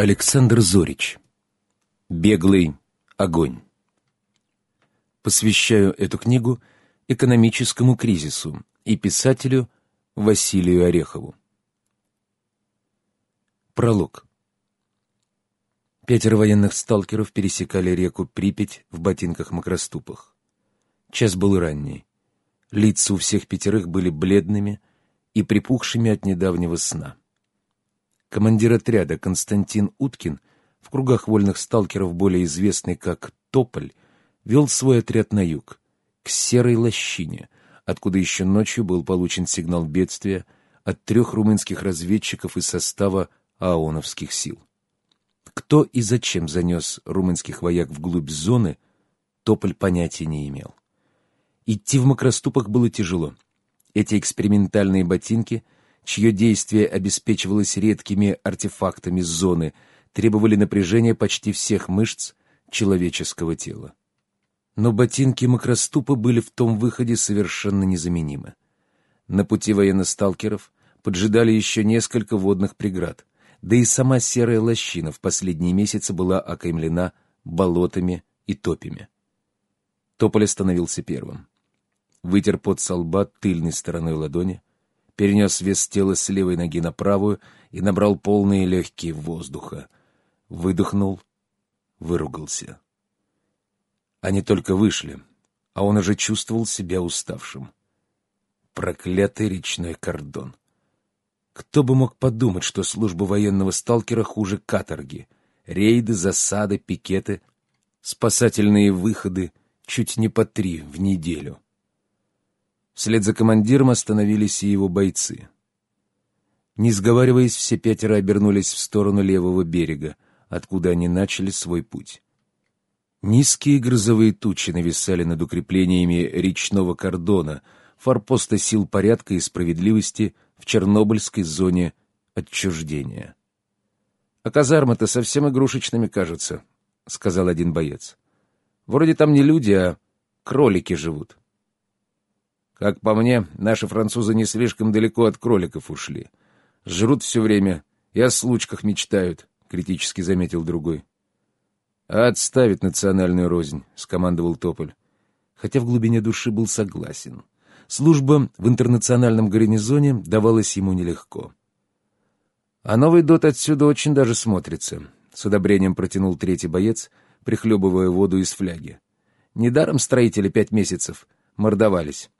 Александр Зорич. Беглый огонь. Посвящаю эту книгу экономическому кризису и писателю Василию Орехову. Пролог. Пятеро военных сталкеров пересекали реку Припять в ботинках-макроступах. Час был ранний. Лица у всех пятерых были бледными и припухшими от недавнего сна. Командир отряда Константин Уткин, в кругах вольных сталкеров более известный как Тополь, вел свой отряд на юг, к Серой Лощине, откуда еще ночью был получен сигнал бедствия от трех румынских разведчиков из состава АОНовских сил. Кто и зачем занес румынских вояк вглубь зоны, Тополь понятия не имел. Идти в макроступах было тяжело. Эти экспериментальные ботинки — чье действие обеспечивалось редкими артефактами зоны, требовали напряжения почти всех мышц человеческого тела. Но ботинки макроступа были в том выходе совершенно незаменимы. На пути военно-сталкеров поджидали еще несколько водных преград, да и сама серая лощина в последние месяцы была окаймлена болотами и топями. Тополь остановился первым. Вытер под со лба тыльной стороной ладони, перенес вес тела с левой ноги на правую и набрал полные легкие воздуха. Выдохнул, выругался. Они только вышли, а он уже чувствовал себя уставшим. Проклятый речной кордон. Кто бы мог подумать, что служба военного сталкера хуже каторги. Рейды, засады, пикеты, спасательные выходы чуть не по три в неделю. Вслед за командиром остановились и его бойцы. Не сговариваясь, все пятеро обернулись в сторону левого берега, откуда они начали свой путь. Низкие грозовые тучи нависали над укреплениями речного кордона, форпоста сил порядка и справедливости в Чернобыльской зоне отчуждения. «А казармы-то совсем игрушечными кажутся», — сказал один боец. «Вроде там не люди, а кролики живут». Как по мне, наши французы не слишком далеко от кроликов ушли. Жрут все время и о случках мечтают, — критически заметил другой. «Отставить национальную рознь», — скомандовал Тополь. Хотя в глубине души был согласен. Служба в интернациональном гарнизоне давалась ему нелегко. «А новый дот отсюда очень даже смотрится», — с одобрением протянул третий боец, прихлебывая воду из фляги. «Недаром строители пять месяцев мордовались».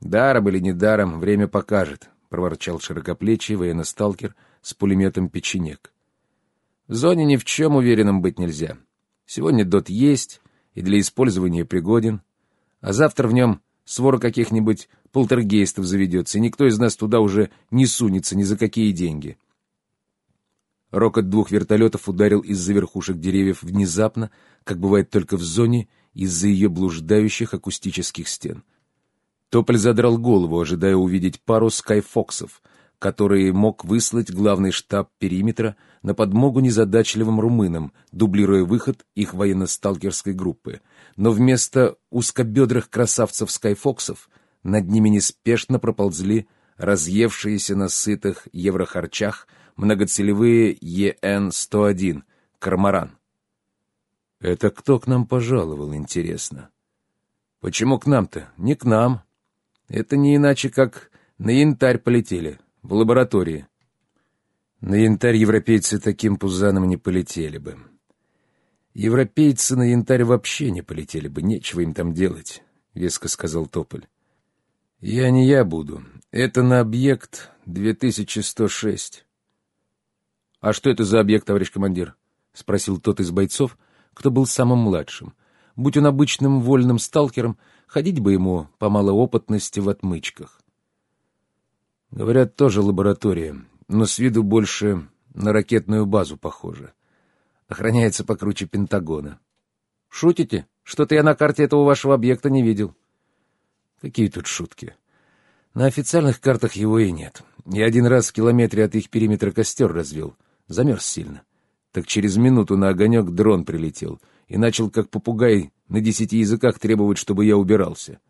«Даром или не даром, время покажет», — проворчал широкоплечий военно-сталкер с пулеметом «Печенек». «В зоне ни в чем уверенным быть нельзя. Сегодня дот есть и для использования пригоден, а завтра в нем свора каких-нибудь полтергейстов заведется, и никто из нас туда уже не сунется ни за какие деньги». Рокот двух вертолетов ударил из-за верхушек деревьев внезапно, как бывает только в зоне, из-за ее блуждающих акустических стен — Тополь задрал голову, ожидая увидеть пару скайфоксов, которые мог выслать главный штаб периметра на подмогу незадачливым румынам, дублируя выход их военно-сталкерской группы. Но вместо узкобедрых красавцев скайфоксов над ними неспешно проползли разъевшиеся на сытых еврохарчах многоцелевые ЕН-101 «Кармаран». «Это кто к нам пожаловал, интересно?» «Почему к нам-то? Не к нам, это не иначе, как на янтарь полетели, в лаборатории. На янтарь европейцы таким пузаном не полетели бы. Европейцы на янтарь вообще не полетели бы, нечего им там делать, — веско сказал Тополь. Я не я буду. Это на объект 2106. А что это за объект, товарищ командир? — спросил тот из бойцов, кто был самым младшим. Будь он обычным вольным сталкером, ходить бы ему по малоопытности в отмычках. Говорят, тоже лаборатория, но с виду больше на ракетную базу похоже. Охраняется покруче Пентагона. Шутите? Что-то я на карте этого вашего объекта не видел. Какие тут шутки? На официальных картах его и нет. Я один раз в километре от их периметра костер развел. Замерз сильно. Так через минуту на огонек дрон прилетел — и начал, как попугай, на десяти языках требовать, чтобы я убирался.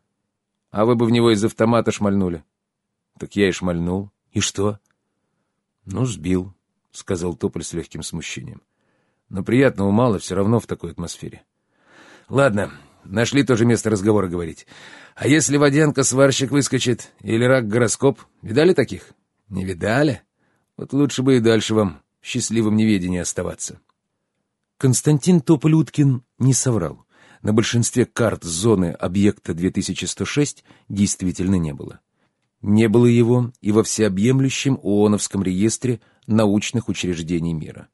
А вы бы в него из автомата шмальнули. Так я и шмальнул. И что? Ну, сбил. сказал Тополь с легким смущением. «Но приятного мало, все равно в такой атмосфере». «Ладно, нашли тоже место разговора говорить. А если водянка сварщик выскочит или рак гороскоп? Видали таких? Не видали? Вот лучше бы и дальше вам в счастливом неведении оставаться». Константин Тополь-Уткин не соврал. На большинстве карт зоны объекта 2106 действительно не было. Не было его и во всеобъемлющем ООНовском реестре научных учреждений мира.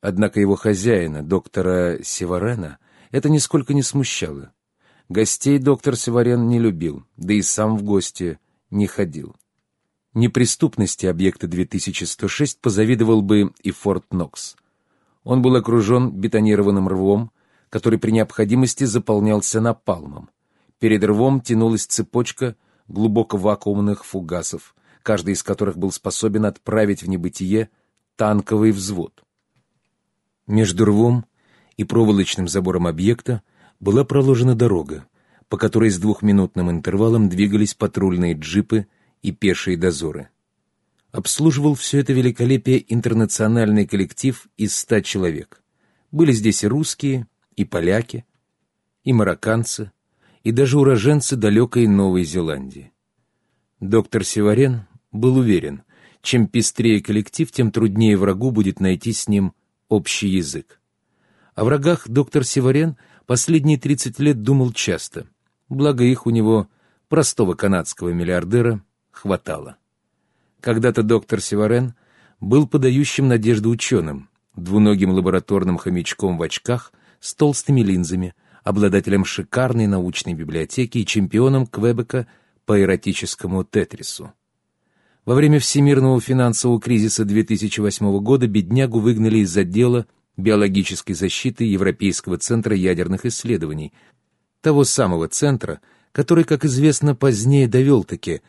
Однако его хозяина, доктора Севарена, это нисколько не смущало. Гостей доктор Севарен не любил, да и сам в гости не ходил. Неприступности объекта 2106 позавидовал бы и Форт Нокс. Он был окружен бетонированным рвом, который при необходимости заполнялся напалмом. Перед рвом тянулась цепочка глубоко вакуумных фугасов, каждый из которых был способен отправить в небытие танковый взвод. Между рвом и проволочным забором объекта была проложена дорога, по которой с двухминутным интервалом двигались патрульные джипы и пешие дозоры. Обслуживал все это великолепие интернациональный коллектив из ста человек. Были здесь и русские, и поляки, и марокканцы, и даже уроженцы далекой Новой Зеландии. Доктор Севарен был уверен, чем пестрее коллектив, тем труднее врагу будет найти с ним общий язык. О врагах доктор Севарен последние 30 лет думал часто, благо их у него, простого канадского миллиардера, хватало. Когда-то доктор Севарен был подающим надежду ученым, двуногим лабораторным хомячком в очках с толстыми линзами, обладателем шикарной научной библиотеки и чемпионом Квебека по эротическому тетрису. Во время всемирного финансового кризиса 2008 года беднягу выгнали из отдела биологической защиты Европейского центра ядерных исследований, того самого центра, который, как известно, позднее довел-таки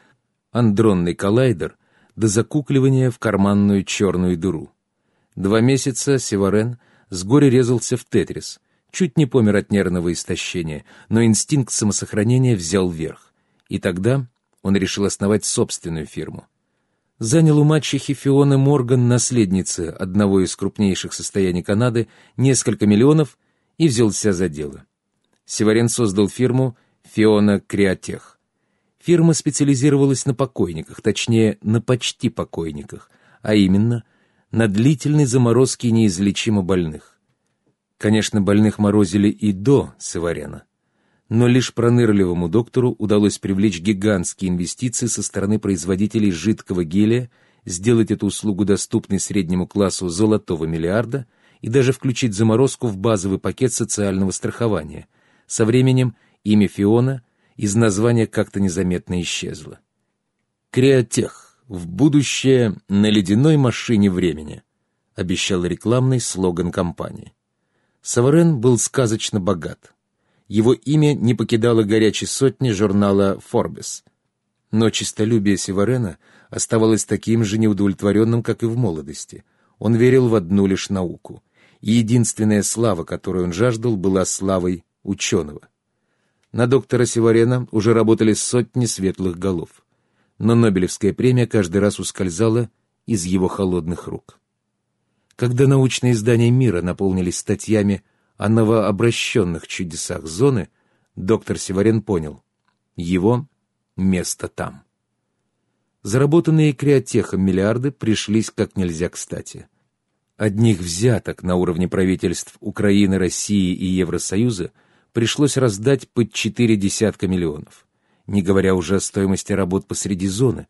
андронный коллайдер до закукливания в карманную черную дыру. Два месяца Севарен с горя резался в тетрис, чуть не помер от нервного истощения, но инстинкт самосохранения взял верх. И тогда он решил основать собственную фирму. Занял у мачехи Фионы Морган, наследницы одного из крупнейших состояний Канады, несколько миллионов и взялся за дело. Севарен создал фирму «Фиона Креатех». Фирма специализировалась на покойниках, точнее, на почти покойниках, а именно на длительной заморозке неизлечимо больных. Конечно, больных морозили и до Саварена. Но лишь пронырливому доктору удалось привлечь гигантские инвестиции со стороны производителей жидкого гелия, сделать эту услугу доступной среднему классу золотого миллиарда и даже включить заморозку в базовый пакет социального страхования. Со временем имя Фиона из названия как-то незаметно исчезло. «Креатех. В будущее на ледяной машине времени», обещал рекламный слоган компании. Саварен был сказочно богат. Его имя не покидало горячей сотни журнала «Форбес». Но честолюбие Севарена оставалось таким же неудовлетворенным, как и в молодости. Он верил в одну лишь науку. И единственная слава, которую он жаждал, была славой ученого. На доктора Севарена уже работали сотни светлых голов. Но Нобелевская премия каждый раз ускользала из его холодных рук. Когда научные издания мира наполнились статьями о новообращенных чудесах зоны, доктор Севарен понял — его место там. Заработанные креатехом миллиарды пришлись как нельзя кстати. Одних взяток на уровне правительств Украины, России и Евросоюза пришлось раздать под четыре десятка миллионов, не говоря уже о стоимости работ посреди зоны.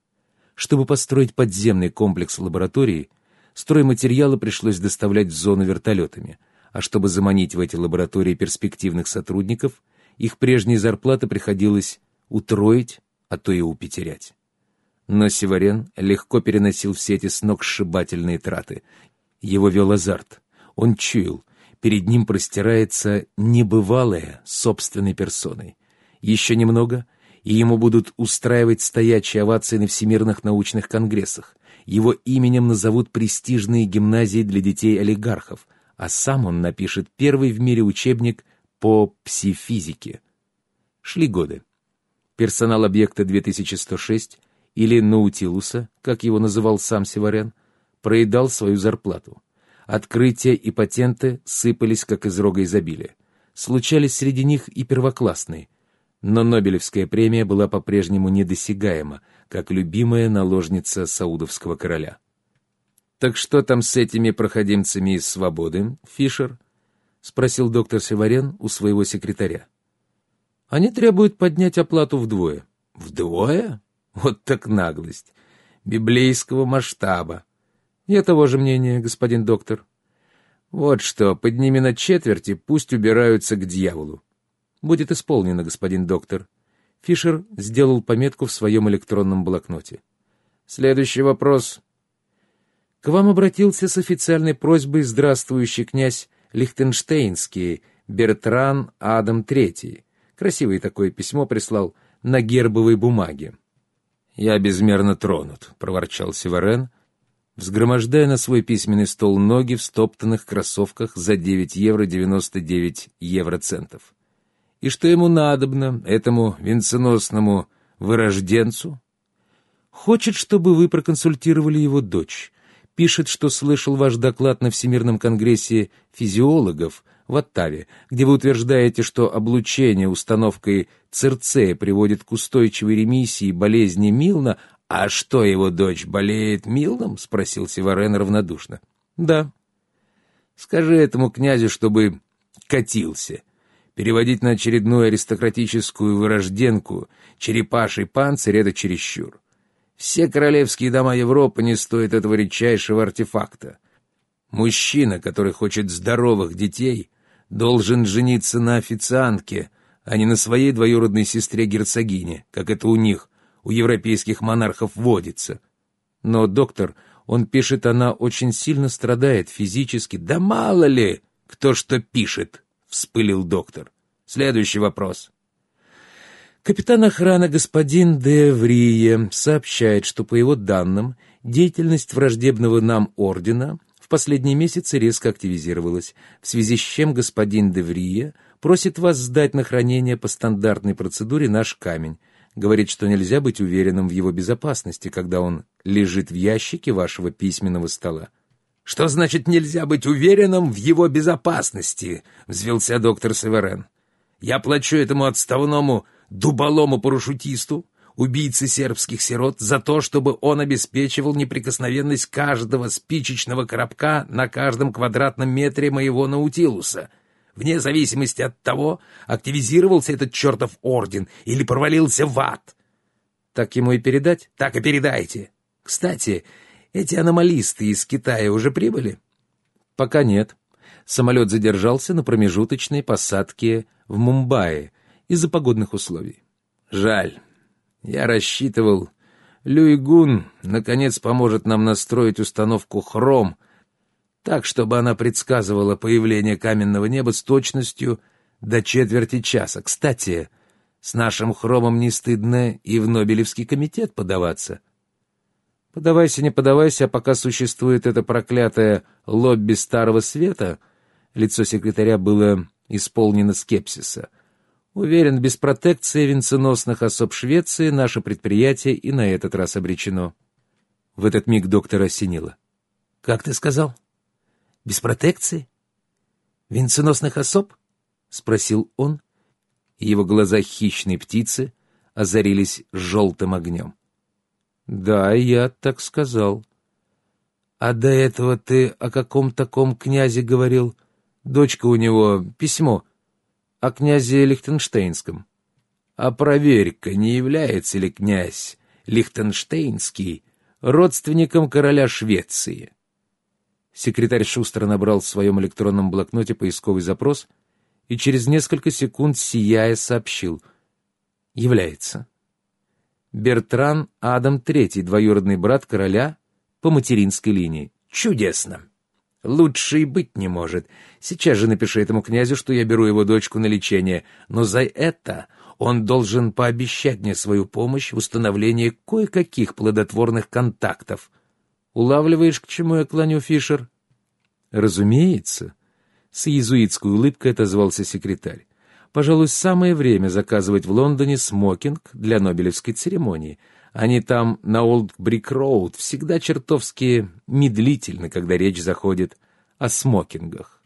Чтобы построить подземный комплекс лаборатории — стройматериалы пришлось доставлять в зону вертолетами, а чтобы заманить в эти лаборатории перспективных сотрудников, их прежние зарплаты приходилось утроить, а то и упетерять. Но Севарен легко переносил все эти сногсшибательные траты. Его вел азарт. Он чуял, перед ним простирается небывалое собственной персоной. Еще немного, и ему будут устраивать стоячие овации на всемирных научных конгрессах, его именем назовут престижные гимназии для детей-олигархов, а сам он напишет первый в мире учебник по псифизике. Шли годы. Персонал объекта 2106 или Наутилуса, как его называл сам Севарен, проедал свою зарплату. Открытия и патенты сыпались, как из рога изобилия. Случались среди них и первоклассные. Но Нобелевская премия была по-прежнему недосягаема, как любимая наложница саудовского короля. «Так что там с этими проходимцами из свободы, Фишер?» — спросил доктор Севарен у своего секретаря. «Они требуют поднять оплату вдвое». «Вдвое? Вот так наглость! Библейского масштаба!» «Я того же мнения, господин доктор». «Вот что, подними на четверти, пусть убираются к дьяволу». «Будет исполнено, господин доктор». Фишер сделал пометку в своем электронном блокноте. «Следующий вопрос», к вам обратился с официальной просьбой здравствующий князь Лихтенштейнский Бертран Адам III. Красивое такое письмо прислал на гербовой бумаге. «Я безмерно тронут», — проворчал Севарен, взгромождая на свой письменный стол ноги в стоптанных кроссовках за 9 евро 99 евроцентов. И что ему надобно, этому венценосному вырожденцу? Хочет, чтобы вы проконсультировали его дочь, пишет, что слышал ваш доклад на Всемирном конгрессе физиологов в Оттаве, где вы утверждаете, что облучение установкой ЦРЦ приводит к устойчивой ремиссии болезни Милна. «А что, его дочь болеет Милном?» — спросил Севарен равнодушно. «Да». «Скажи этому князю, чтобы катился. Переводить на очередную аристократическую вырожденку черепаший панцирь — это чересчур. Все королевские дома Европы не стоят этого редчайшего артефакта. Мужчина, который хочет здоровых детей, должен жениться на официантке, а не на своей двоюродной сестре-герцогине, как это у них, у европейских монархов, водится. Но, доктор, он пишет, она очень сильно страдает физически. Да мало ли, кто что пишет, — вспылил доктор. Следующий вопрос. Капитан охраны господин де Врие сообщает, что, по его данным, деятельность враждебного нам ордена в последние месяцы резко активизировалась, в связи с чем господин де Врие просит вас сдать на хранение по стандартной процедуре наш камень, говорит, что нельзя быть уверенным в его безопасности, когда он лежит в ящике вашего письменного стола. «Что значит нельзя быть уверенным в его безопасности?» — взвелся доктор Северен. «Я плачу этому отставному дуболому-парашютисту, убийце сербских сирот, за то, чтобы он обеспечивал неприкосновенность каждого спичечного коробка на каждом квадратном метре моего Наутилуса, вне зависимости от того, активизировался этот чертов орден или провалился в ад. Так ему и передать? Так и передайте. Кстати, эти аномалисты из Китая уже прибыли? Пока нет. Самолет задержался на промежуточной посадке в Мумбаи, из-за погодных условий. Жаль. Я рассчитывал, Люйгун наконец поможет нам настроить установку «Хром», так, чтобы она предсказывала появление каменного неба с точностью до четверти часа. Кстати, с нашим хромом не стыдно и в Нобелевский комитет подаваться. Подавайся, не подавайся, а пока существует это проклятое лобби Старого Света, лицо секретаря было исполнено скепсиса — Уверен, без протекции венценосных особ Швеции наше предприятие и на этот раз обречено. В этот миг доктор осенило. «Как ты сказал? Без протекции? Венценосных особ?» — спросил он, и его глаза хищной птицы озарились желтым огнем. «Да, я так сказал». «А до этого ты о каком таком князе говорил? Дочка у него, письмо» о князе Лихтенштейнском. А проверь-ка, не является ли князь Лихтенштейнский родственником короля Швеции? Секретарь шустро набрал в своем электронном блокноте поисковый запрос и через несколько секунд, сияя, сообщил. Является. Бертран Адам III, двоюродный брат короля по материнской линии. Чудесно! Лучше и быть не может. Сейчас же напиши этому князю, что я беру его дочку на лечение, но за это он должен пообещать мне свою помощь в установлении кое-каких плодотворных контактов. Улавливаешь, к чему я клоню, Фишер? Разумеется. С иезуитской улыбкой отозвался секретарь. Пожалуй, самое время заказывать в Лондоне смокинг для Нобелевской церемонии. Они там на Олд Брик Роуд всегда чертовски медлительны, когда речь заходит о смокингах.